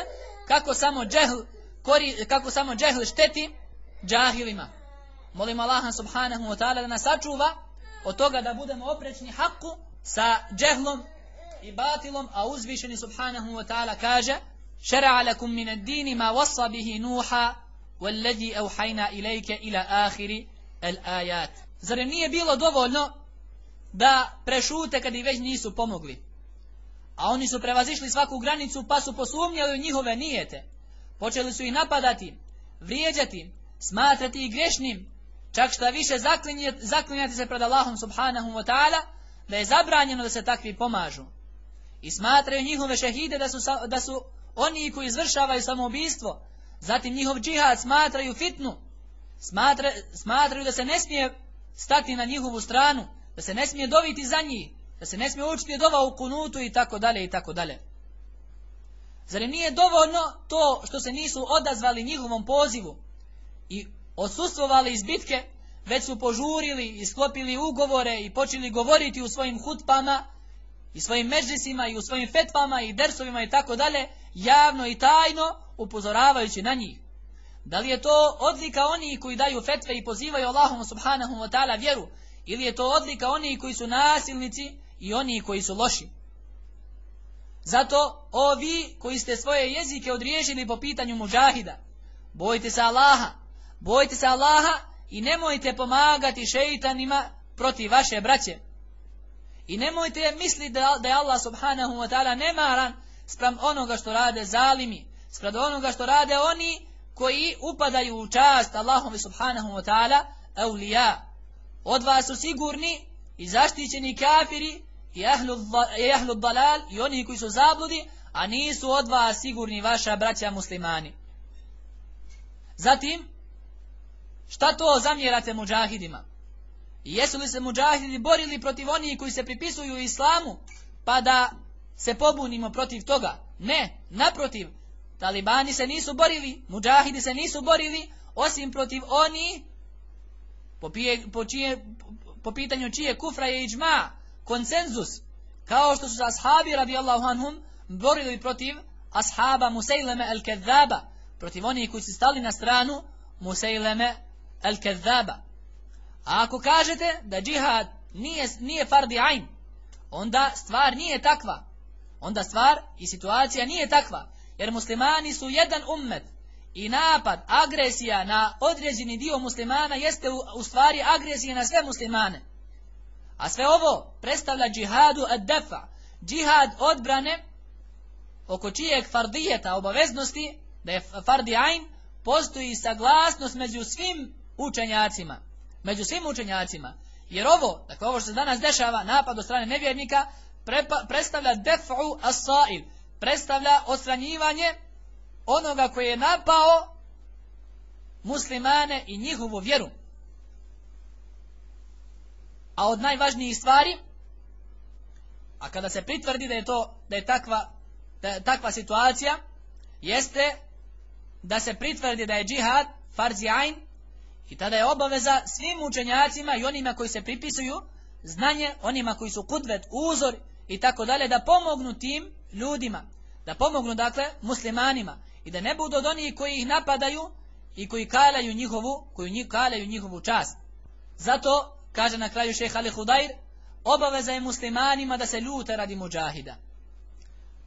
kako samo džehl, kori, kako samo džehl šteti džahilima. Molim Allaha subhanahu wa ta'ala da nas sačuva od toga da budemo oprečni haku sa džehlom i batilom, a uzvišeni subhanahu wa ta'ala kaže شرع لكم من الدين ما وصى به نوحا والذي أوحينا إليك إلى آخر الآيات Zar nije bilo dovoljno da prešute kad i već nisu pomogli? A oni su prevazišli svaku granicu pa su posumnjali u njihove nijete. Počeli su ih napadati, vrijeđati, smatrati ih grešnim, čak šta više zaklinjati se pred Allahom subhanahu wa ta'ala, da je zabranjeno da se takvi pomažu. I smatraju njihove šehide da su, da su oni koji izvršavaju samoubistvo, zatim njihov džihad smatraju fitnu, smatraju da se ne smije stati na njihovu stranu, da se ne smije dobiti za njih, da se ne smije učiti dova u kunutu i tako dalje i tako dalje. Zar nije dovoljno to što se nisu odazvali njihovom pozivu i odsustvovali iz bitke, već su požurili i sklopili ugovore i počeli govoriti u svojim hutpama i svojim međlisima i u svojim fetvama i dersovima i tako dalje, javno i tajno upozoravajući na njih. Da li je to odlika oni koji daju fetve i pozivaju Allahom subhanahu wa ta'ala vjeru, ili je to odlika oni koji su nasilnici i oni koji su loši. Zato ovi koji ste svoje jezike odriješili po pitanju muđahida, bojte se Allaha, bojte se Allaha i nemojte pomagati šeitanima protiv vaše braće. I nemojte misliti da, da je Allah subhanahu wa ta'ala nemaran sprem onoga što rade zalimi, sprem onoga što rade oni koji upadaju u čast Allahom subhanahu wa ta'ala, eulija, od vas su sigurni i zaštićeni kafiri i ahlu dalal i oni koji su zabludi, a nisu od vas sigurni vaša braća muslimani. Zatim, šta to zamjerate muđahidima? Jesu li se muđahidi borili protiv onih koji se pripisuju islamu, pa da se pobunimo protiv toga? Ne, naprotiv, talibani se nisu borili, muđahidi se nisu borili, osim protiv oni po, po, po pitanju čije kufra je iđma, konsenzus, kao što su se ashabi radijallahu anhum borili protiv ashaba Musaileme el Kedaba, protiv onih koji su stali na stranu Musaileme el Kedaba. A ako kažete da džihad nije, nije fardi ajn, onda stvar nije takva. Onda stvar i situacija nije takva. Jer muslimani su jedan ummet i napad, agresija na određeni dio muslimana jeste u, stvari agresija na sve muslimane. A sve ovo predstavlja džihadu ad-defa, džihad odbrane oko čijeg fardijeta obaveznosti, da je fardi ajn, postoji saglasnost među svim učenjacima. Među svim učenjacima. Jer ovo, dakle ovo što se danas dešava, napad od strane nevjernika, predstavlja def'u as-sa'il, predstavlja ostranjivanje onoga koji je napao muslimane i njihovu vjeru. A od najvažnijih stvari, a kada se pritvrdi da je to, da je takva, da takva situacija, jeste da se pritvrdi da je džihad farzi ajn i tada je obaveza svim učenjacima i onima koji se pripisuju znanje, onima koji su kudvet, uzor i tako dalje, da pomognu tim ljudima, da pomognu dakle muslimanima i da ne budu od onih koji ih napadaju i koji kalaju njihovu, koji kalaju njihovu čast. Zato Kaže na kraju šeha Ali Hudair, obaveza je muslimanima da se ljute radi muđahida.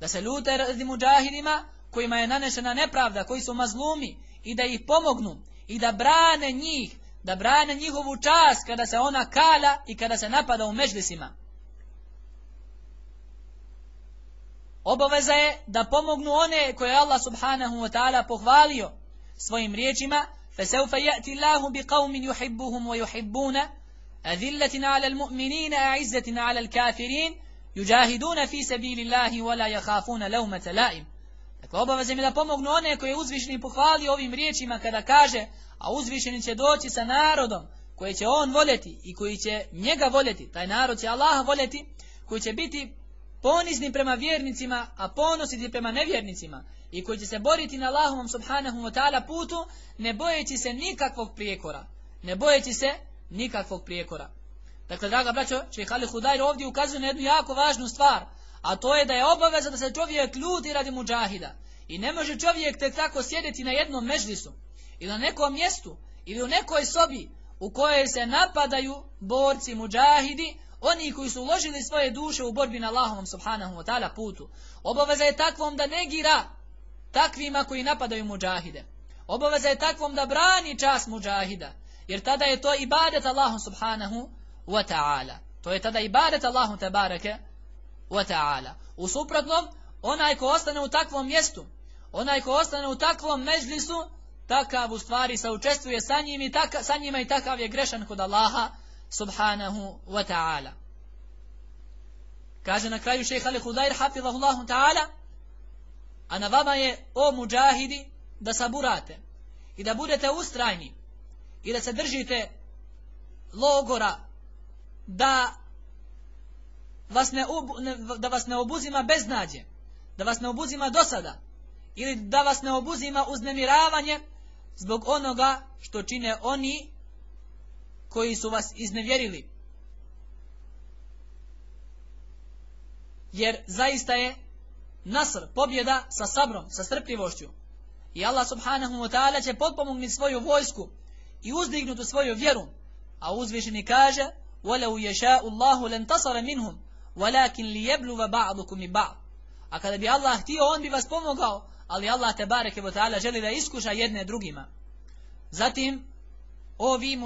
Da se ljute radi muđahidima kojima je nanešena nepravda, koji su mazlumi i da ih pomognu i da brane njih, da brane njihovu čast kada se ona kala i kada se napada u međlisima. Obaveza je da pomognu one koje Allah subhanahu wa ta'ala pohvalio svojim riječima فَسَوْفَ يَأْتِ اللَّهُ بِقَوْمٍ يُحِبُّهُمْ وَيُحِبُّونَ أذلة على المؤمنين أعزة على الكافرين يجاهدون في سبيل الله ولا يخافون لومة لائم Dakle, obaveze mi da pomognu one koje je uzvišeni pohvali ovim riječima kada kaže, a uzvišeni će doći sa narodom koje će on voljeti i koji će njega voljeti, taj narod će Allah voljeti, koji će biti ponizni prema vjernicima, a ponositi prema nevjernicima i koji će se boriti na Allahovom subhanahu wa ta'ala putu, ne bojeći se nikakvog prijekora, ne bojeći se nikakvog prijekora. Dakle, draga braćo, šeha Hudajr ovdje ukazuje na jednu jako važnu stvar, a to je da je obaveza da se čovjek ljuti radi muđahida. I ne može čovjek tek tako sjediti na jednom mežlisu, ili na nekom mjestu, ili u nekoj sobi u kojoj se napadaju borci muđahidi, oni koji su uložili svoje duše u borbi na Allahovom subhanahu wa ta'ala putu. Obaveza je takvom da negira takvima koji napadaju muđahide. Obaveza je takvom da brani čas muđahida. Jer tada je to ibadet Allahu subhanahu wa ta'ala. To je tada ibadet Allahu tabarake ta'ala. U suprotnom, onaj ko ostane u takvom mjestu, onaj ko ostane u takvom mežlisu, takav u stvari saučestvuje sa, njim i taka, sa njima i takav je grešan kod Allaha subhanahu wa ta'ala. Kaže na kraju šeha Ali Hudair hafidhahullahu ta'ala, a na vama je, o muđahidi, da saburate i da budete ustrajni i da se držite logora da vas ne, da vas ne obuzima beznađe, da vas ne obuzima dosada ili da vas ne obuzima uznemiravanje zbog onoga što čine oni koji su vas iznevjerili. Jer zaista je nasr, pobjeda sa sabrom, sa strpljivošću. I Allah subhanahu wa ta'ala će potpomognuti svoju vojsku i uzdignutu svoju vjeru. A uzvišeni kaže وَلَوْ يَشَاءُ اللَّهُ لَنْتَصَرَ مِنْهُمْ ولكن li بعضكم ببعض. A kada bi Allah htio, on bi vas pomogao, ali Allah te bareke ve taala želi da iskuša jedne drugima. Zatim, o vi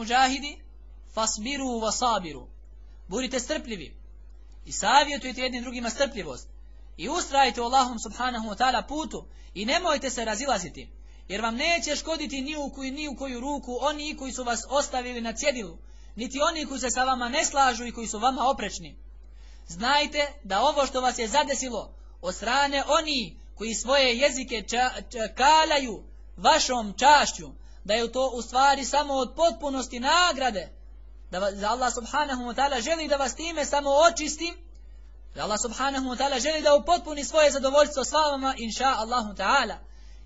fasbiru wa sabiru. Budite strpljivi i savjetujte jedni drugima strpljivost. I ustrajte Allahom subhanahu wa ta'ala putu i nemojte se razilaziti. Jer vam neće škoditi ni u koju, ni u koju ruku oni koji su vas ostavili na cjedilu, niti oni koji se sa vama ne slažu i koji su vama oprečni. Znajte da ovo što vas je zadesilo od strane oni koji svoje jezike ča, vašom čašću, da je to u stvari samo od potpunosti nagrade, da, da Allah subhanahu wa ta'ala želi da vas time samo očisti, da Allah subhanahu wa ta'ala želi da upotpuni svoje zadovoljstvo s vama, inša Allahu ta'ala.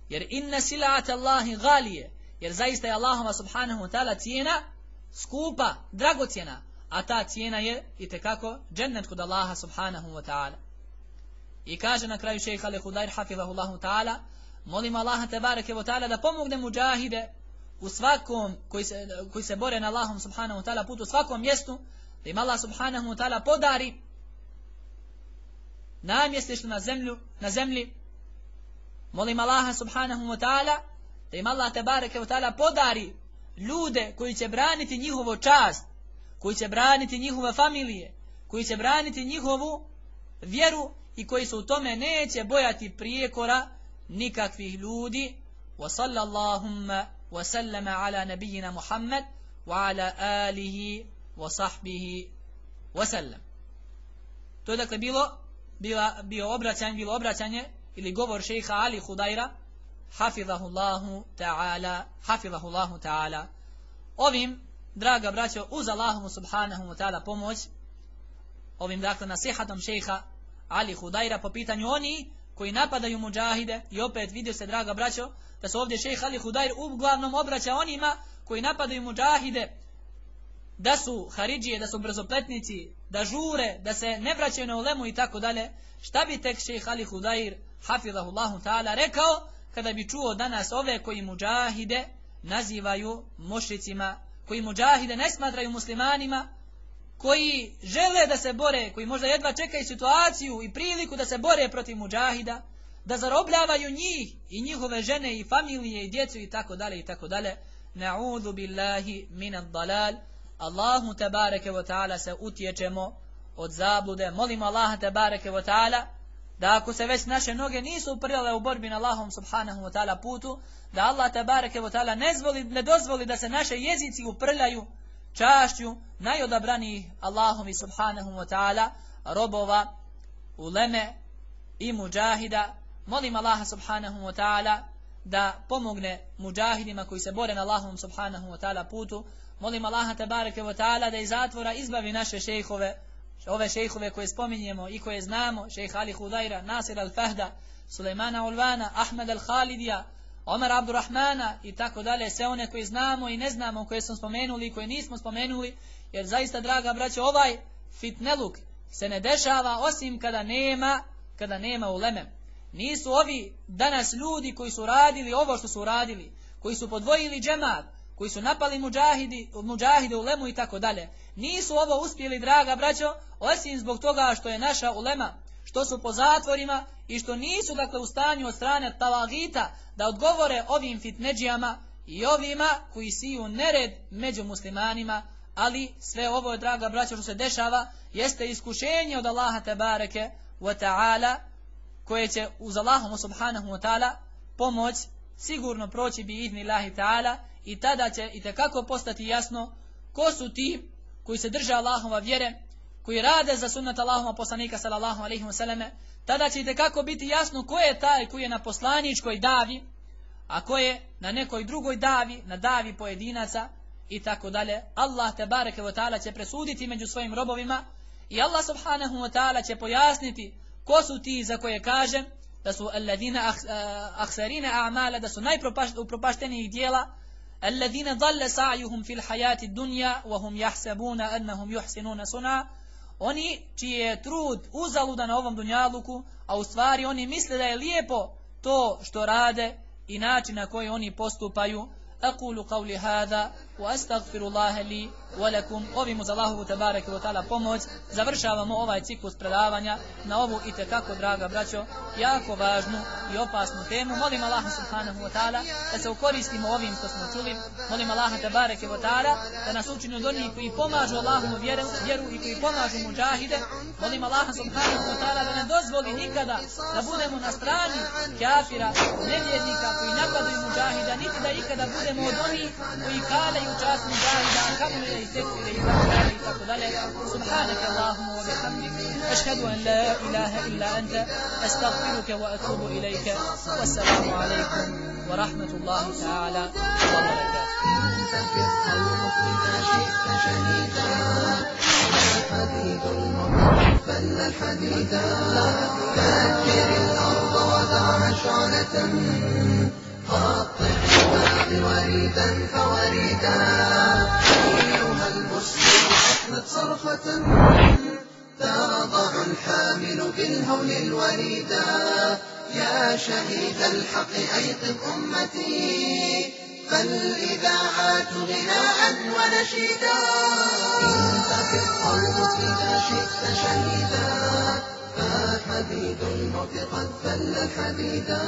Jer inna sila'at Allahi galije, jer zaista je Allahuma subhanahu wa ta'ala cijena skupa, dragocjena, a ta cijena je i tekako džennet kod Allaha subhanahu wa ta'ala. I kaže na kraju šejh Ali Hudair hafizahullahu ta'ala, molim Allaha tebareke wa ta'ala da pomogne muđahide u svakom koji se, koji se bore na Allahom subhanahu wa ta'ala putu, u svakom mjestu, da im Allah subhanahu wa ta'ala podari namjestište na zemlju, na zemlji. Molim Allaha subhanahu wa ta'ala da im Allah tebareke wa ta'ala podari ljude koji će braniti njihovo čast, koji će braniti njihove familije, koji će braniti njihovu vjeru i koji se u tome neće bojati prijekora nikakvih ljudi. Ala nabijina Muhammad wa ala alihi wa sahbihi wa sallam. To je dakle bilo, bila, bio obraćanje, bilo obraćanje ili govor šeha Ali Hudaira, hafizahullahu ta'ala, hafizahullahu ta'ala. Ovim, draga braćo, uz Allahomu subhanahu wa ta'ala pomoć, ovim dakle nasihatom šeha Ali Hudaira po pitanju oni koji napadaju muđahide i opet vidio se draga braćo da se ovdje šejh Ali Hudair uglavnom obraća onima koji napadaju muđahide da su haridžije, da su brzopletnici, da žure, da se ne vraćaju na ulemu i tako dalje, šta bi tek šejh Ali Hudair hafizahullahu ta'ala rekao kada bi čuo danas ove koji muđahide nazivaju mošicima, koji muđahide ne smatraju muslimanima, koji žele da se bore, koji možda jedva čekaju situaciju i priliku da se bore protiv muđahida, da zarobljavaju njih i njihove žene i familije i djecu i tako dalje i tako dalje. Na'udhu billahi minad dalal. Allahu tebareke wa ta'ala se utječemo od zablude. Molimo Allaha tebareke wa ta'ala da ako se već naše noge nisu uprljale u borbi na Allahom subhanahu wa ta'ala putu, da Allah tabareke wa ta'ala ne, ne dozvoli da se naše jezici uprljaju čašću najodabranijih Allahom i subhanahu wa ta'ala robova, uleme i muđahida. Molim Allaha subhanahu wa ta'ala da pomogne muđahidima koji se bore na Allahom subhanahu wa ta'ala putu. Molim Allaha tabareke wa ta'ala da iz zatvora izbavi naše šejhove, ove šejhove koje spominjemo i koje znamo, šejh Ali Hudaira, Nasir al-Fahda, Sulejmana Ulvana, Ahmed al-Khalidija, Omar Abdurrahmana i tako dalje, sve one koje znamo i ne znamo, koje smo spomenuli i koje nismo spomenuli, jer zaista, draga braćo, ovaj fitneluk se ne dešava osim kada nema, kada nema uleme. Nisu ovi danas ljudi koji su radili ovo što su radili, koji su podvojili džemat, koji su napali muđahidi, u lemu i tako dalje. Nisu ovo uspjeli, draga braćo, osim zbog toga što je naša ulema, što su po zatvorima i što nisu dakle u stanju od strane talagita da odgovore ovim fitneđijama i ovima koji siju nered među muslimanima, ali sve ovo draga braćo, što se dešava, jeste iskušenje od Allaha tebareke wa ta'ala, koje će uz Allahom subhanahu wa ta'ala pomoć sigurno proći bi idni Allahi ta'ala i tada će i tekako postati jasno ko su ti koji se drže Allahova vjere, koji rade za sunnat Allahuma poslanika sallallahu alaihi wa tada će i tekako biti jasno ko je taj koji je na poslaničkoj davi, a ko je na nekoj drugoj davi, na davi pojedinaca i tako dalje. Allah te bareke wa ta'ala će presuditi među svojim robovima i Allah subhanahu wa ta'ala će pojasniti ko su ti za koje kažem da su alladina aksarine a'mala, da su najupropaštenijih dijela, alladina dalle sa'juhum fil hayati dunja, wa hum jahsebuna annahum juhsinuna suna, oni čiji je trud uzaluda na ovom dunjaluku, a u stvari oni misle da je lijepo to što rade i način na koji oni postupaju. Aqulu qawli hada wa astaghfirullaha li wa lakum. Ovim uz Allahovu tebareke ve taala pomoć završavamo ovaj ciklus predavanja na ovu i kako draga braćo jako važnu i opasnu temu. Molim Allaha subhanahu wa ta'ala da se ukoristimo ovim što smo čuli. Molim Allaha tebareke wa ta'ala da nas učini od onih koji pomažu Allahovu vjeru, vjeru i koji pomažu muđahide molim Allaha subhanahu wa ta'ala da ne dozvoli nikada da budemo na strani kafira nevjernika koji napadaju muđahida niti da ikada budemo od onih koji kalaju učasni džahida, a kamo ne i tekfire i tako dalje بحمدك أشهد أن لا إله إلا أنت أستغفرك وأتوب إليك. والسلام عليكم ورحمة الله تعالى وبركاته. الأرض وريدا فوريدا أيها المسلم أحمد صرخة تضع الحامل بالهول الوريدا يا شهيد الحق أيقظ أمتي فالإذاعات غناء ونشيدا إن في القلب إذا شئت شهيدا فحديد الموت قد فل الحديدا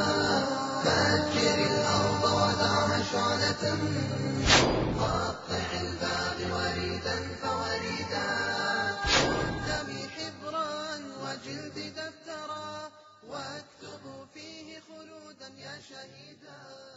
فأجر الأرض ودع شعلة. واكتبوا فيه خلودا يا شهيدا.